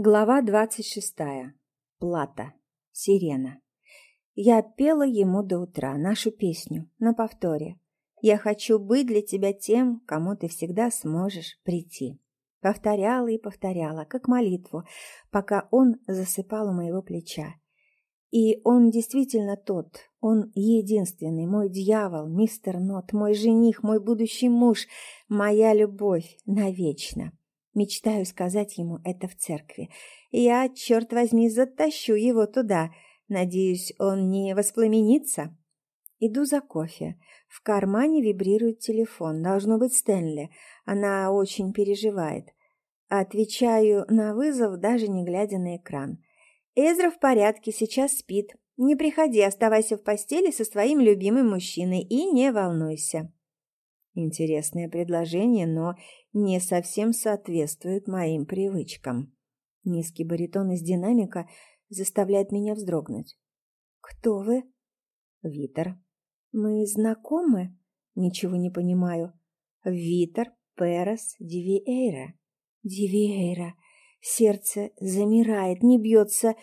Глава двадцать шестая. Плата. Сирена. Я пела ему до утра нашу песню на повторе. Я хочу быть для тебя тем, кому ты всегда сможешь прийти. Повторяла и повторяла, как молитву, пока он засыпал у моего плеча. И он действительно тот, он единственный, мой дьявол, мистер Нот, мой жених, мой будущий муж, моя любовь навечно. Мечтаю сказать ему это в церкви. Я, черт возьми, затащу его туда. Надеюсь, он не воспламенится. Иду за кофе. В кармане вибрирует телефон. Должно быть Стэнли. Она очень переживает. Отвечаю на вызов, даже не глядя на экран. Эзра в порядке, сейчас спит. Не приходи, оставайся в постели со своим любимым мужчиной и не волнуйся. Интересное предложение, но не совсем соответствует моим привычкам. Низкий баритон из динамика заставляет меня вздрогнуть. «Кто вы?» «Витер». «Мы знакомы?» «Ничего не понимаю». «Витер Перес Дивиэйра». «Дивиэйра». Сердце замирает, не бьется,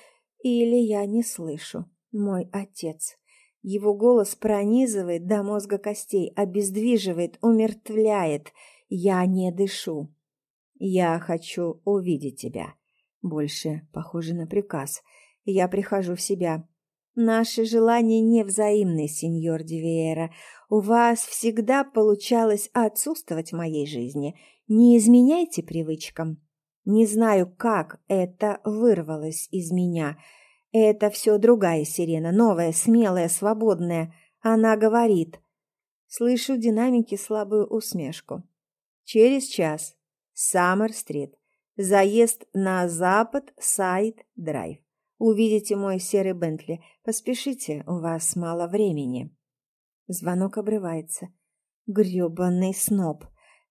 или я не слышу. Мой отец. Его голос пронизывает до мозга костей, обездвиживает, умертвляет. Я не дышу. Я хочу увидеть тебя. Больше похоже на приказ. Я прихожу в себя. Наши желания не взаимны, сеньор Дивиера. У вас всегда получалось отсутствовать в моей жизни. Не изменяйте привычкам. Не знаю, как это вырвалось из меня — это все другая сирена, новая, смелая, свободная. Она говорит. Слышу в динамике слабую усмешку. Через час. Саммер-стрит. Заезд на запад, сайд-драйв. Увидите мой серый Бентли. Поспешите, у вас мало времени. Звонок обрывается. Грёбаный сноб.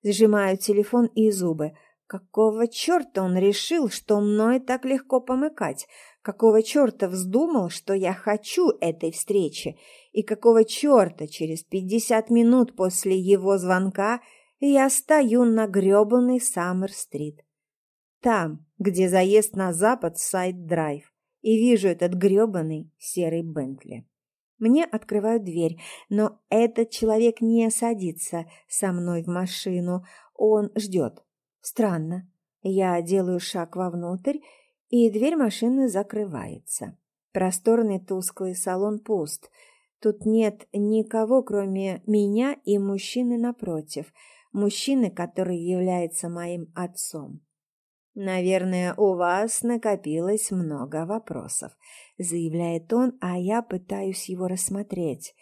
Сжимаю телефон и зубы. Какого черта он решил, что мной так легко помыкать? Какого черта вздумал, что я хочу этой встречи? И какого черта через пятьдесят минут после его звонка я стою на грёбаной Саммер-стрит? Там, где заезд на запад Сайд-драйв, и вижу этот грёбаный серый Бентли. Мне открывают дверь, но этот человек не садится со мной в машину, он ждет. Странно. Я делаю шаг вовнутрь, и дверь машины закрывается. Просторный тусклый салон пуст. Тут нет никого, кроме меня и мужчины напротив, мужчины, который является моим отцом. «Наверное, у вас накопилось много вопросов», — заявляет он, а я пытаюсь его рассмотреть.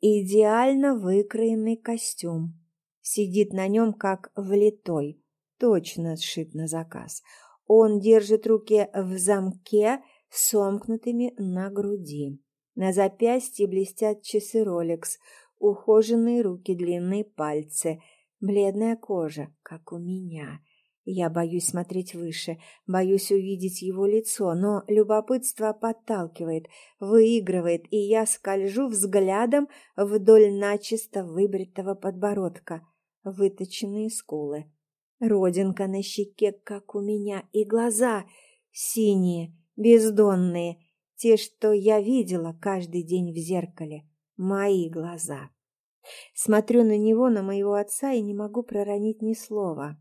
Идеально выкроенный костюм. Сидит на нем как влитой, точно сшит на заказ. Он держит руки в замке, сомкнутыми на груди. На запястье блестят часы Rolex, ухоженные руки, длинные пальцы, бледная кожа, как у меня. Я боюсь смотреть выше, боюсь увидеть его лицо, но любопытство подталкивает, выигрывает, и я скольжу взглядом вдоль начисто выбритого подбородка, выточенные скулы, Родинка на щеке, как у меня, и глаза синие, бездонные, те, что я видела каждый день в зеркале, мои глаза. Смотрю на него, на моего отца, и не могу проронить ни слова.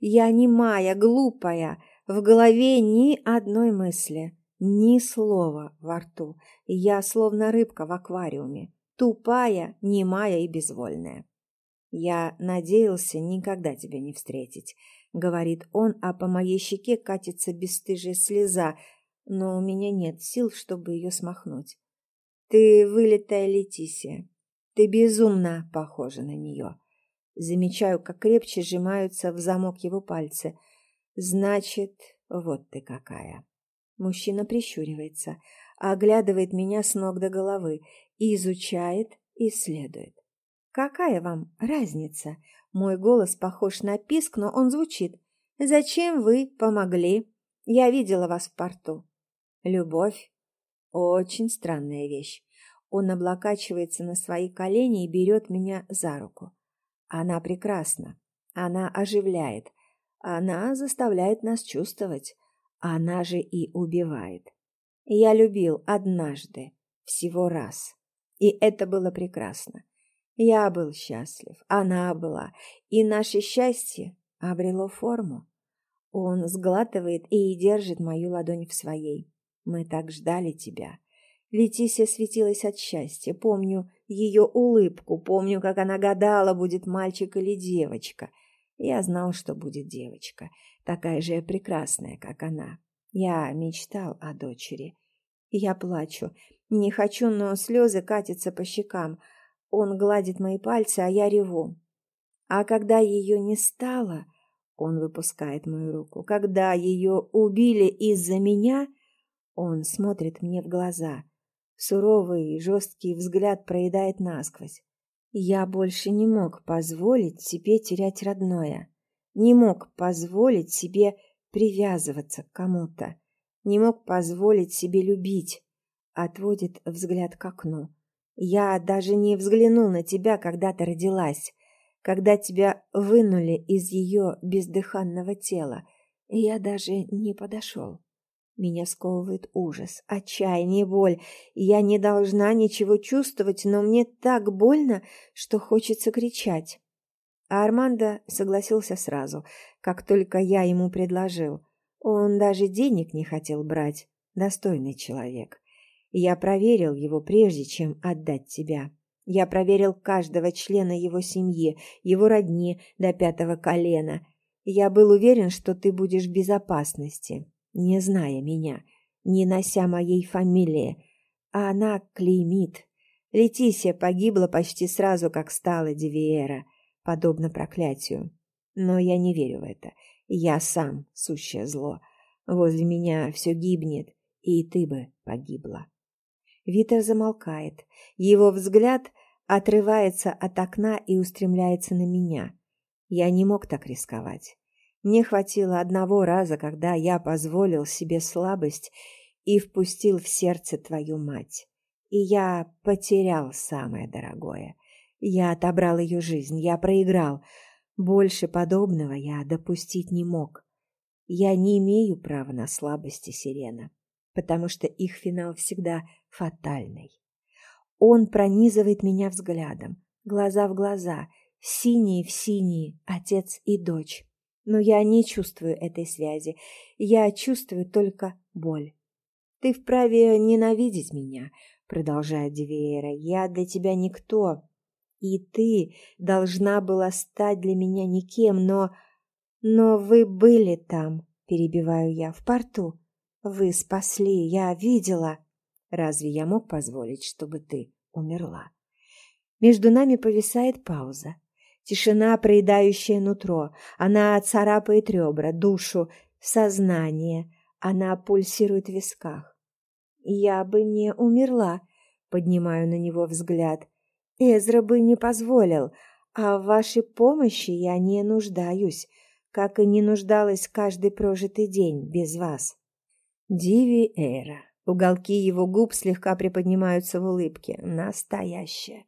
Я немая, глупая, в голове ни одной мысли, ни слова во рту. Я словно рыбка в аквариуме, тупая, немая и безвольная. «Я надеялся никогда тебя не встретить», — говорит он, а по моей щеке катится бесстыжая слеза, но у меня нет сил, чтобы ее смахнуть. «Ты вылитая Летисия. Ты безумно похожа на нее». Замечаю, как крепче сжимаются в замок его пальцы. «Значит, вот ты какая». Мужчина прищуривается, оглядывает меня с ног до головы, изучает, исследует. «Какая вам разница?» Мой голос похож на писк, но он звучит. «Зачем вы помогли? Я видела вас в порту». «Любовь — очень странная вещь. Он облокачивается на свои колени и берет меня за руку. Она прекрасна. Она оживляет. Она заставляет нас чувствовать. Она же и убивает. Я любил однажды, всего раз. И это было прекрасно. Я был счастлив, она была, и наше счастье обрело форму. Он сглатывает и держит мою ладонь в своей. Мы так ждали тебя. Летисия светилась от счастья. Помню ее улыбку, помню, как она гадала, будет мальчик или девочка. Я знал, что будет девочка, такая же прекрасная, как она. Я мечтал о дочери. Я плачу. Не хочу, но слезы катятся по щекам. Он гладит мои пальцы, а я реву. А когда ее не стало, он выпускает мою руку. Когда ее убили из-за меня, он смотрит мне в глаза. Суровый и жесткий взгляд проедает насквозь. Я больше не мог позволить себе терять родное. Не мог позволить себе привязываться к кому-то. Не мог позволить себе любить. Отводит взгляд к окну. Я даже не взглянул на тебя, когда ты родилась, когда тебя вынули из ее бездыханного тела. Я даже не подошел. Меня сковывает ужас, отчаяние, боль. Я не должна ничего чувствовать, но мне так больно, что хочется кричать. А Армандо согласился сразу, как только я ему предложил. Он даже денег не хотел брать. Достойный человек. Я проверил его прежде, чем отдать тебя. Я проверил каждого члена его семьи, его родни до пятого колена. Я был уверен, что ты будешь в безопасности не зная меня, не нося моей фамилии. А она клеймит. Летисия погибла почти сразу, как стала Дивиера, подобно проклятию. Но я не верю в это. Я сам сущее зло. Возле меня все гибнет, и ты бы погибла. Витер замолкает. Его взгляд отрывается от окна и устремляется на меня. Я не мог так рисковать. Мне хватило одного раза, когда я позволил себе слабость и впустил в сердце твою мать. И я потерял самое дорогое. Я отобрал ее жизнь, я проиграл. Больше подобного я допустить не мог. Я не имею права на слабости Сирена, потому что их финал всегда фатальный. Он пронизывает меня взглядом, глаза в глаза, синие в синие, отец и дочь. Но я не чувствую этой связи. Я чувствую только боль. Ты вправе ненавидеть меня, продолжает Дивеера. Я для тебя никто. И ты должна была стать для меня никем, но... Но вы были там, перебиваю я, в порту. Вы спасли, я видела. Разве я мог позволить, чтобы ты умерла? Между нами повисает пауза. Тишина, проедающая нутро. Она царапает ребра, душу, сознание. Она пульсирует в висках. «Я бы не умерла», — поднимаю на него взгляд. «Эзра бы не позволил, а в вашей помощи я не нуждаюсь, как и не нуждалась каждый прожитый день без вас». Диви Эра. Уголки его губ слегка приподнимаются в улыбке. Настоящая.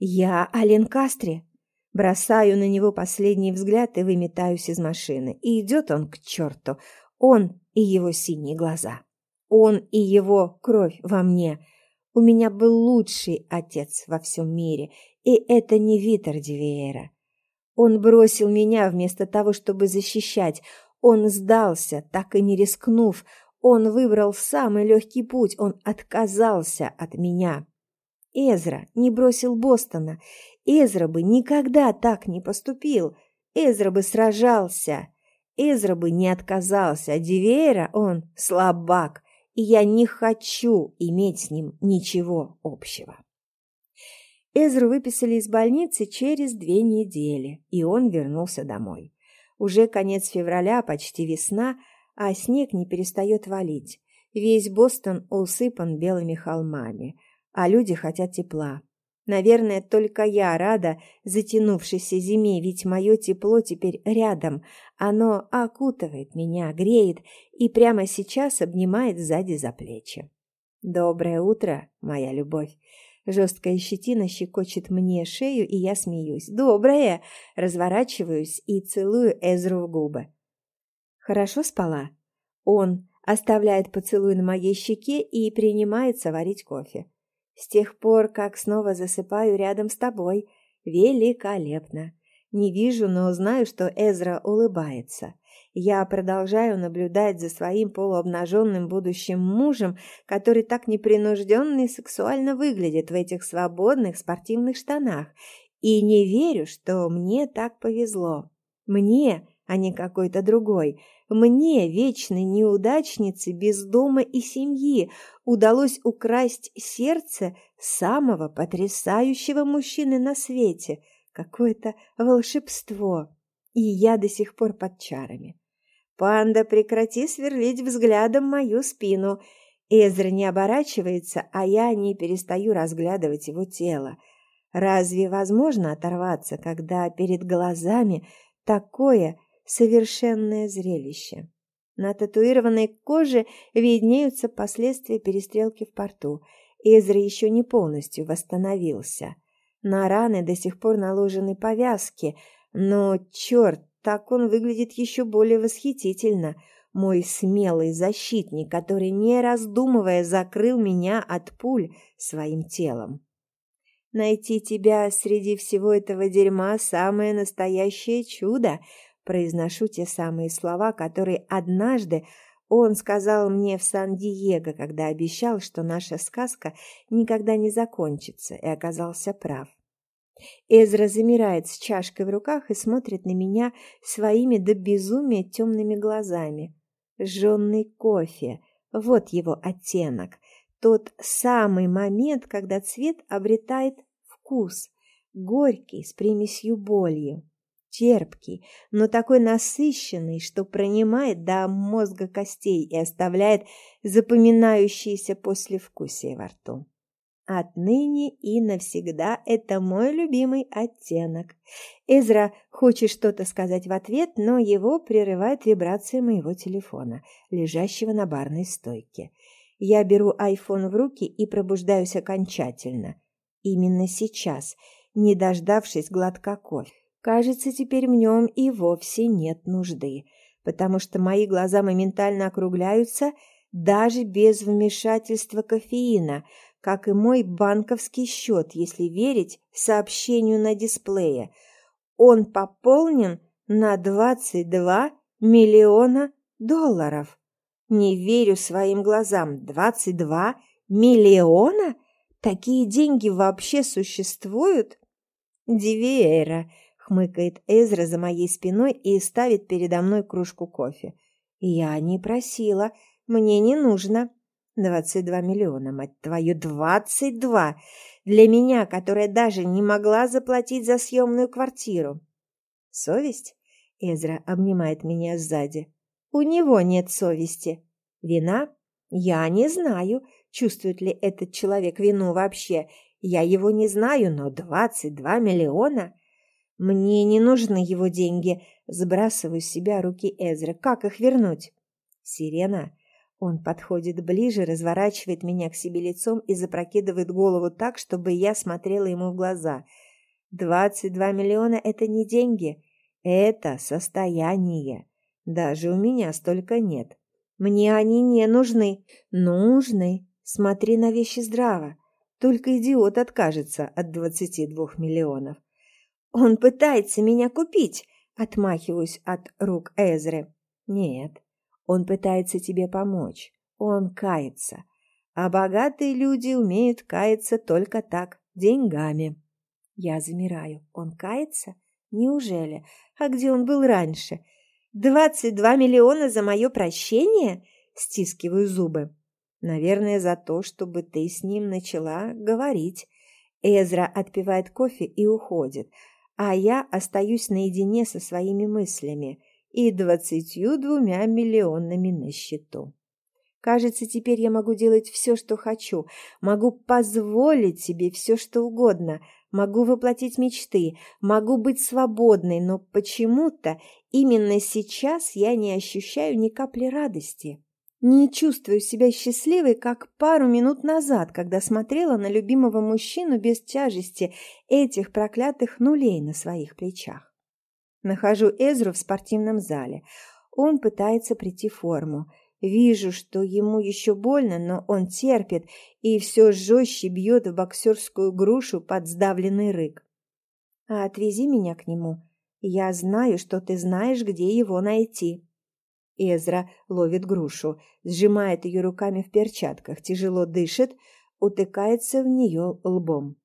«Я Ален Кастри?» Бросаю на него последний взгляд и выметаюсь из машины. И идет он к черту. Он и его синие глаза. Он и его кровь во мне. У меня был лучший отец во всем мире, и это не Витер Дивиера. Он бросил меня вместо того, чтобы защищать. Он сдался, так и не рискнув. Он выбрал самый легкий путь, он отказался от меня. Эзра не бросил Бостона, Эзра бы никогда так не поступил. Эзра бы сражался. Эзра бы не отказался. А Дивейра, он слабак, и я не хочу иметь с ним ничего общего. Эзру выписали из больницы через две недели, и он вернулся домой. Уже конец февраля, почти весна, а снег не перестает валить. Весь Бостон усыпан белыми холмами, а люди хотят тепла. Наверное, только я рада затянувшейся зиме, ведь мое тепло теперь рядом. Оно окутывает меня, греет и прямо сейчас обнимает сзади за плечи. «Доброе утро, моя любовь!» Жесткая щетина щекочет мне шею, и я смеюсь. «Доброе!» Разворачиваюсь и целую Эзру в губы. «Хорошо спала?» Он оставляет поцелуй на моей щеке и принимается варить кофе. С тех пор, как снова засыпаю рядом с тобой. Великолепно. Не вижу, но знаю, что Эзра улыбается. Я продолжаю наблюдать за своим полуобнаженным будущим мужем, который так непринужденно и сексуально выглядит в этих свободных спортивных штанах, и не верю, что мне так повезло. Мне, а не какой-то другой, мне, вечной неудачнице без дома и семьи, удалось украсть сердце самого потрясающего мужчины на свете. Какое-то волшебство. И я до сих пор под чарами. «Панда, прекрати сверлить взглядом мою спину!» Эзра не оборачивается, а я не перестаю разглядывать его тело. Разве возможно оторваться, когда перед глазами такое совершенное зрелище? На татуированной коже виднеются последствия перестрелки в порту. Эзра еще не полностью восстановился. На раны до сих пор наложены повязки, но, черт, так он выглядит еще более восхитительно. Мой смелый защитник, который, не раздумывая, закрыл меня от пуль своим телом. Найти тебя среди всего этого дерьма – самое настоящее чудо. Произношу те самые слова, которые однажды он сказал мне в Сан-Диего, когда обещал, что наша сказка никогда не закончится, и оказался прав. Эзра замирает с чашкой в руках и смотрит на меня своими до безумия темными глазами. Жженный кофе – вот его оттенок. Тот самый момент, когда цвет обретает вкус, горький, с примесью болью, терпкий, но такой насыщенный, что пронимает до мозга костей и оставляет запоминающиеся послевкусие во рту. Отныне и навсегда это мой любимый оттенок. Эзра хочет что-то сказать в ответ, но его прерывает вибрация моего телефона, лежащего на барной стойке. Я беру айфон в руки и пробуждаюсь окончательно. Именно сейчас, не дождавшись глотка кофе. Кажется, теперь в нем и вовсе нет нужды, потому что мои глаза моментально округляются даже без вмешательства кофеина, как и мой банковский счет, если верить сообщению на дисплее. Он пополнен на 22 миллиона долларов. Не верю своим глазам. Двадцать два миллиона? Такие деньги вообще существуют? Дивейра, хмыкает Эзра за моей спиной и ставит передо мной кружку кофе. Я не просила, мне не нужно. Двадцать два миллиона, мать твою, двадцать два! Для меня, которая даже не могла заплатить за съемную квартиру. Совесть? Эзра обнимает меня сзади. У него нет совести. Вина? Я не знаю, чувствует ли этот человек вину вообще. Я его не знаю, но двадцать два миллиона... Мне не нужны его деньги. Сбрасываю с себя руки Эзры. Как их вернуть? Сирена. Он подходит ближе, разворачивает меня к себе лицом и запрокидывает голову так, чтобы я смотрела ему в глаза. Двадцать два миллиона – это не деньги. Это состояние. Даже у меня столько нет. Мне они не нужны. Нужны. Смотри на вещи здраво. Только идиот откажется от двадцати двух миллионов. Он пытается меня купить. Отмахиваюсь от рук Эзры. Нет, он пытается тебе помочь. Он кается. А богатые люди умеют каяться только так, деньгами. Я замираю. Он кается? Неужели? А где он был раньше? «Двадцать два миллиона за мое прощение?» Стискиваю зубы. «Наверное, за то, чтобы ты с ним начала говорить». Эзра отпивает кофе и уходит, а я остаюсь наедине со своими мыслями и двадцатью двумя миллионами на счету. Кажется, теперь я могу делать все, что хочу, могу позволить себе все, что угодно, могу воплотить мечты, могу быть свободной, но почему-то именно сейчас я не ощущаю ни капли радости. Не чувствую себя счастливой, как пару минут назад, когда смотрела на любимого мужчину без тяжести этих проклятых нулей на своих плечах. Нахожу Эзру в спортивном зале. Он пытается прийти в форму. Вижу, что ему еще больно, но он терпит и все жестче бьет в боксерскую грушу под сдавленный рык. А отвези меня к нему. Я знаю, что ты знаешь, где его найти. Эзра ловит грушу, сжимает ее руками в перчатках, тяжело дышит, утыкается в нее лбом.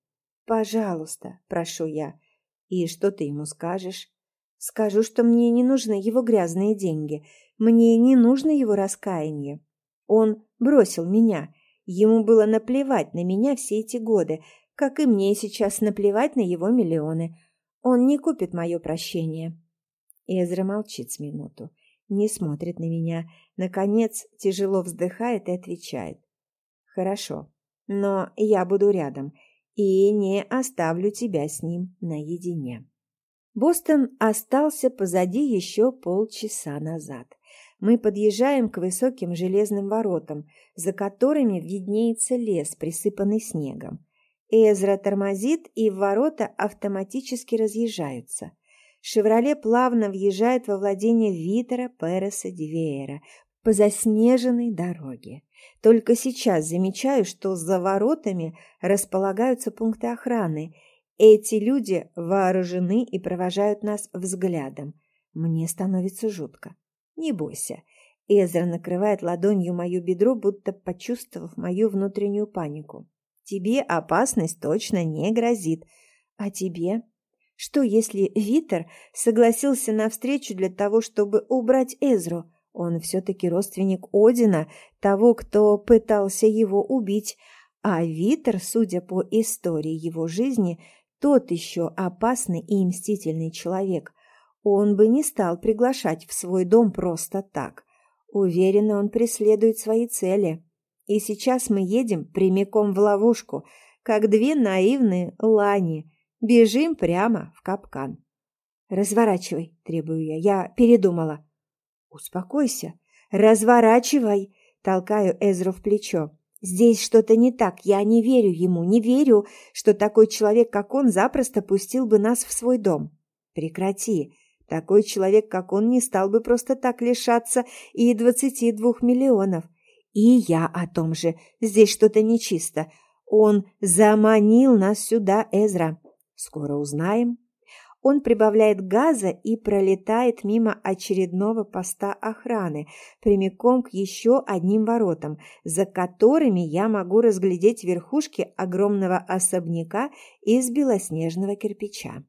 «Пожалуйста», — прошу я. «И что ты ему скажешь?» «Скажу, что мне не нужны его грязные деньги, мне не нужно его раскаяние. Он бросил меня, ему было наплевать на меня все эти годы, как и мне сейчас наплевать на его миллионы. Он не купит мое прощение». Эзра молчит с минуту, не смотрит на меня, наконец тяжело вздыхает и отвечает. «Хорошо, но я буду рядом и не оставлю тебя с ним наедине». Бостон остался позади еще полчаса назад. Мы подъезжаем к высоким железным воротам, за которыми виднеется лес, присыпанный снегом. Эзра тормозит, и ворота автоматически разъезжаются. «Шевроле» плавно въезжает во владение Витера Переса Дивеера по заснеженной дороге. Только сейчас замечаю, что за воротами располагаются пункты охраны. Эти люди вооружены и провожают нас взглядом. Мне становится жутко. Не бойся. Эзра накрывает ладонью мою бедро, будто почувствовав мою внутреннюю панику. Тебе опасность точно не грозит. А тебе? Что, если Витер согласился на встречу для того, чтобы убрать Эзру? Он все-таки родственник Одина, того, кто пытался его убить. А Витер, судя по истории его жизни, тот еще опасный и мстительный человек. Он бы не стал приглашать в свой дом просто так. Уверенно он преследует свои цели. И сейчас мы едем прямиком в ловушку, как две наивные лани. Бежим прямо в капкан. «Разворачивай», — требую я. «Я передумала». «Успокойся. Разворачивай», — толкаю Эзру в плечо. «Здесь что-то не так. Я не верю ему, не верю, что такой человек, как он, запросто пустил бы нас в свой дом». «Прекрати. Такой человек, как он, не стал бы просто так лишаться и двадцати двух миллионов. И я о том же. Здесь что-то нечисто. Он заманил нас сюда, Эзра. Скоро узнаем. Он прибавляет газа и пролетает мимо очередного поста охраны, прямиком к еще одним воротам, за которыми я могу разглядеть верхушки огромного особняка из белоснежного кирпича.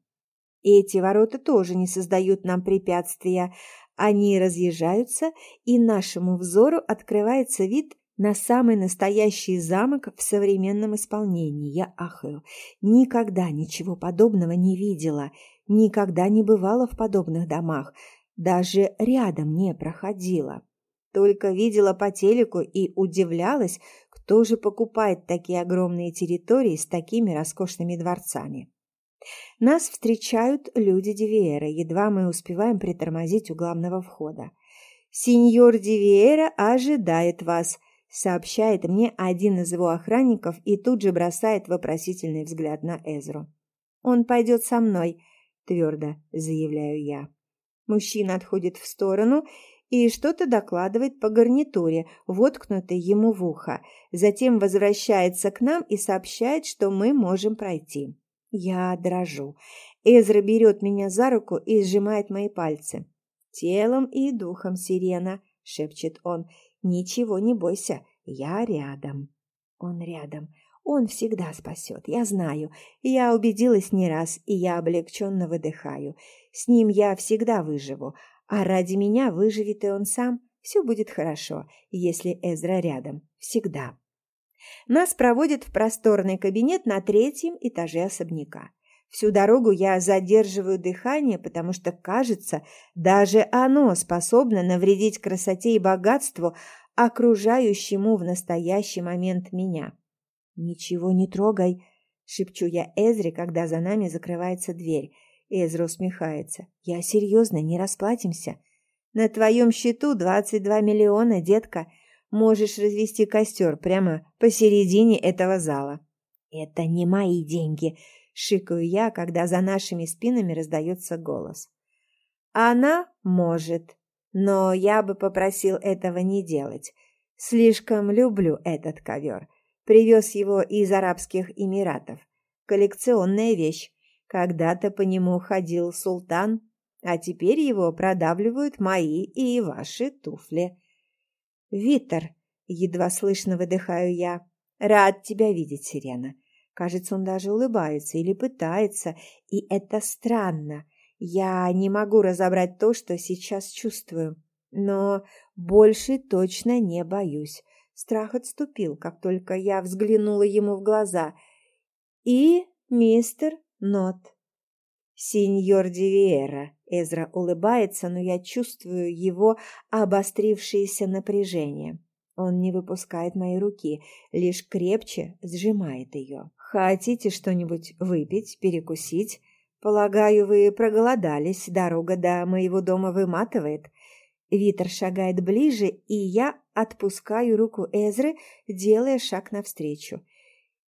Эти ворота тоже не создают нам препятствия. Они разъезжаются, и нашему взору открывается вид на самый настоящий замок в современном исполнении. Я ахаю. Никогда ничего подобного не видела, никогда не бывала в подобных домах, даже рядом не проходила. Только видела по телеку и удивлялась, кто же покупает такие огромные территории с такими роскошными дворцами. Нас встречают люди Дивиера, едва мы успеваем притормозить у главного входа. «Сеньор Дивиера ожидает вас», — сообщает мне один из его охранников и тут же бросает вопросительный взгляд на Эзру. «Он пойдет со мной», — твердо заявляю я. Мужчина отходит в сторону и что-то докладывает по гарнитуре, воткнутой ему в ухо. Затем возвращается к нам и сообщает, что мы можем пройти. Я дрожу. Эзра берет меня за руку и сжимает мои пальцы. «Телом и духом, Сирена», — шепчет он. «Ничего не бойся, я рядом». Он рядом. Он всегда спасет, я знаю. Я убедилась не раз, и я облегченно выдыхаю. С ним я всегда выживу, а ради меня выживет и он сам. Все будет хорошо, если Эзра рядом. Всегда. Нас проводят в просторный кабинет на третьем этаже особняка. Всю дорогу я задерживаю дыхание, потому что, кажется, даже оно способно навредить красоте и богатству, окружающему в настоящий момент меня. «Ничего не трогай», — шепчу я Эзре, когда за нами закрывается дверь. Эзра усмехается. «Я серьезно, не расплатимся». «На твоем счету двадцать два миллиона, детка», можешь развести костер прямо посередине этого зала. Это не мои деньги, шикаю я, когда за нашими спинами раздается голос. Она может. Но я бы попросил этого не делать. Слишком люблю этот ковер. Привез его из Арабских Эмиратов. Коллекционная вещь. Когда-то по нему ходил султан, а теперь его продавливают мои и ваши туфли. Витер, едва слышно выдыхаю я. Рад тебя видеть, Сирена. Кажется, он даже улыбается или пытается, и это странно. Я не могу разобрать то, что сейчас чувствую, но больше точно не боюсь. Страх отступил, как только я взглянула ему в глаза. И мистер Нот. Сеньор Дивиера. Эзра улыбается, но я чувствую его обострившееся напряжение. Он не выпускает моей руки, лишь крепче сжимает ее. «Хотите что-нибудь выпить, перекусить?» Полагаю, вы проголодались, дорога до моего дома выматывает. Витер шагает ближе, и я отпускаю руку Эзры, делая шаг навстречу.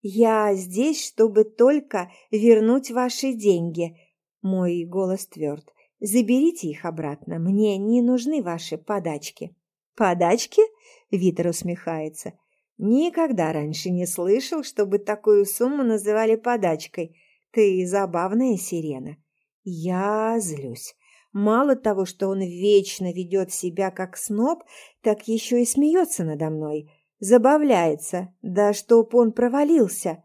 Я здесь, чтобы только вернуть ваши деньги. Мой голос тверд. Заберите их обратно. Мне не нужны ваши подачки. Подачки? Витер усмехается. Никогда раньше не слышал, чтобы такую сумму называли подачкой. Ты забавная сирена. Я злюсь. Мало того, что он вечно ведет себя как сноб, так еще и смеется надо мной. Забавляется, да чтоб он провалился.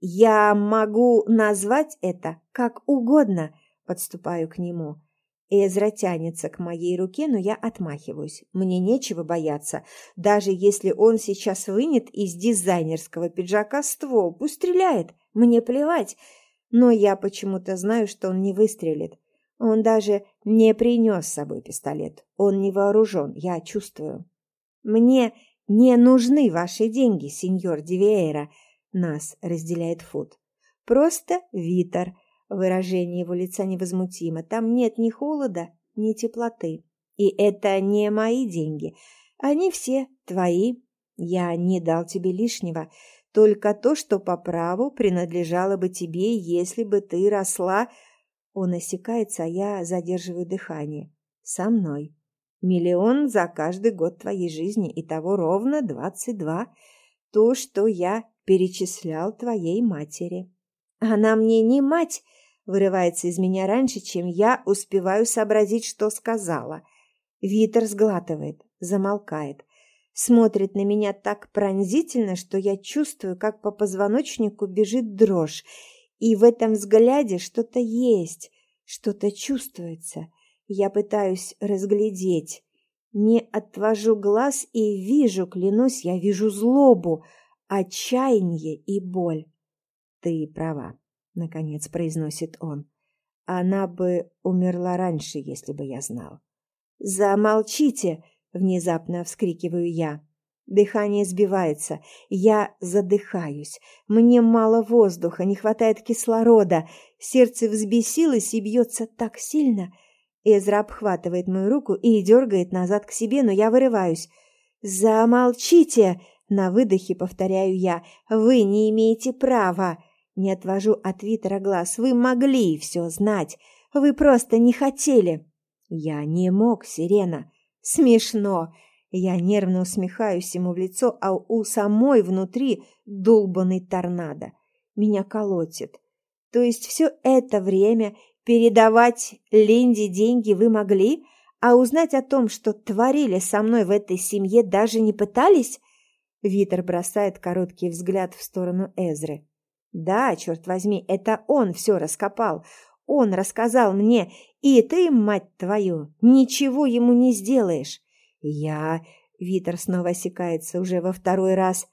Я могу назвать это как угодно, подступаю к нему. Эзра тянется к моей руке, но я отмахиваюсь. Мне нечего бояться. Даже если он сейчас вынет из дизайнерского пиджака ствол, пусть стреляет. Мне плевать но я почему-то знаю, что он не выстрелит. Он даже не принес с собой пистолет. Он не вооружен, я чувствую. Мне не нужны ваши деньги, сеньор Дивейра. Нас разделяет Фуд. Просто Витер. Выражение его лица невозмутимо. Там нет ни холода, ни теплоты. И это не мои деньги. Они все твои. Я не дал тебе лишнего только то, что по праву принадлежало бы тебе, если бы ты росла...» Он осекается, а я задерживаю дыхание. «Со мной. Миллион за каждый год твоей жизни, и того ровно двадцать два. То, что я перечислял твоей матери». «Она мне не мать!» Вырывается из меня раньше, чем я успеваю сообразить, что сказала. Витер сглатывает, замолкает смотрит на меня так пронзительно, что я чувствую, как по позвоночнику бежит дрожь. И в этом взгляде что-то есть, что-то чувствуется. Я пытаюсь разглядеть. Не отвожу глаз и вижу, клянусь, я вижу злобу, отчаяние и боль. «Ты права», — наконец произносит он. «Она бы умерла раньше, если бы я знал». «Замолчите!» Внезапно вскрикиваю я. Дыхание сбивается. Я задыхаюсь. Мне мало воздуха, не хватает кислорода. Сердце взбесилось и бьется так сильно. Эзра обхватывает мою руку и дергает назад к себе, но я вырываюсь. «Замолчите!» На выдохе повторяю я. «Вы не имеете права!» Не отвожу от Витера глаз. «Вы могли все знать! Вы просто не хотели!» «Я не мог, Сирена!» Смешно. Я нервно усмехаюсь ему в лицо, а у самой внутри долбанный торнадо. Меня колотит. То есть все это время передавать Ленде деньги вы могли, а узнать о том, что творили со мной в этой семье, даже не пытались? Витер бросает короткий взгляд в сторону Эзры. Да, черт возьми, это он все раскопал. Он рассказал мне, и ты, мать твою, ничего ему не сделаешь. Я... Витер снова осекается уже во второй раз.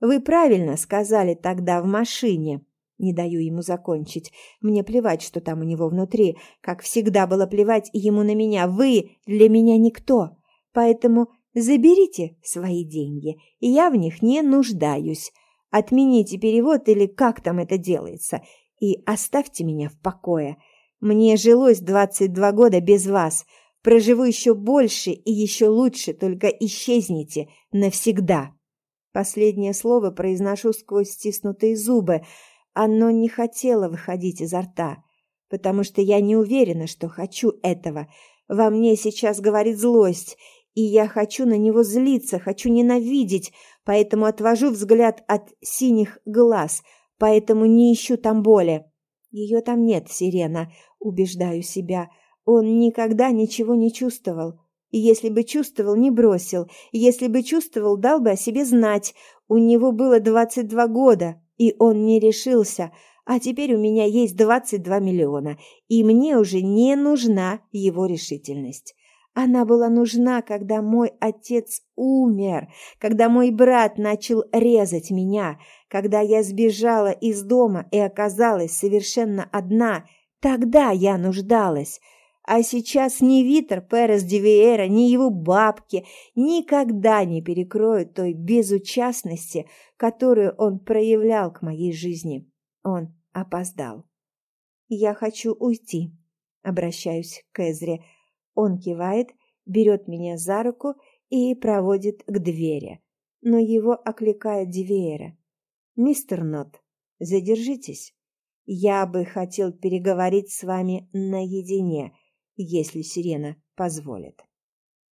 Вы правильно сказали тогда в машине. Не даю ему закончить. Мне плевать, что там у него внутри. Как всегда было плевать ему на меня. Вы для меня никто. Поэтому заберите свои деньги. Я в них не нуждаюсь. Отмените перевод или как там это делается. И оставьте меня в покое. Мне жилось двадцать два года без вас. Проживу еще больше и еще лучше, только исчезните навсегда. Последнее слово произношу сквозь стиснутые зубы. Оно не хотело выходить изо рта, потому что я не уверена, что хочу этого. Во мне сейчас говорит злость, и я хочу на него злиться, хочу ненавидеть, поэтому отвожу взгляд от синих глаз, поэтому не ищу там боли. Ее там нет, Сирена, убеждаю себя. Он никогда ничего не чувствовал. И если бы чувствовал, не бросил. Если бы чувствовал, дал бы о себе знать. У него было двадцать два года, и он не решился. А теперь у меня есть двадцать два миллиона, и мне уже не нужна его решительность. Она была нужна, когда мой отец умер, когда мой брат начал резать меня, когда я сбежала из дома и оказалась совершенно одна. Тогда я нуждалась. А сейчас ни Витер Перес Дивиера, ни его бабки никогда не перекроют той безучастности, которую он проявлял к моей жизни. Он опоздал. «Я хочу уйти», — обращаюсь к Эзре. Он кивает, берет меня за руку и проводит к двери. Но его окликает Дивиера. «Мистер Нот, задержитесь. Я бы хотел переговорить с вами наедине», если сирена позволит.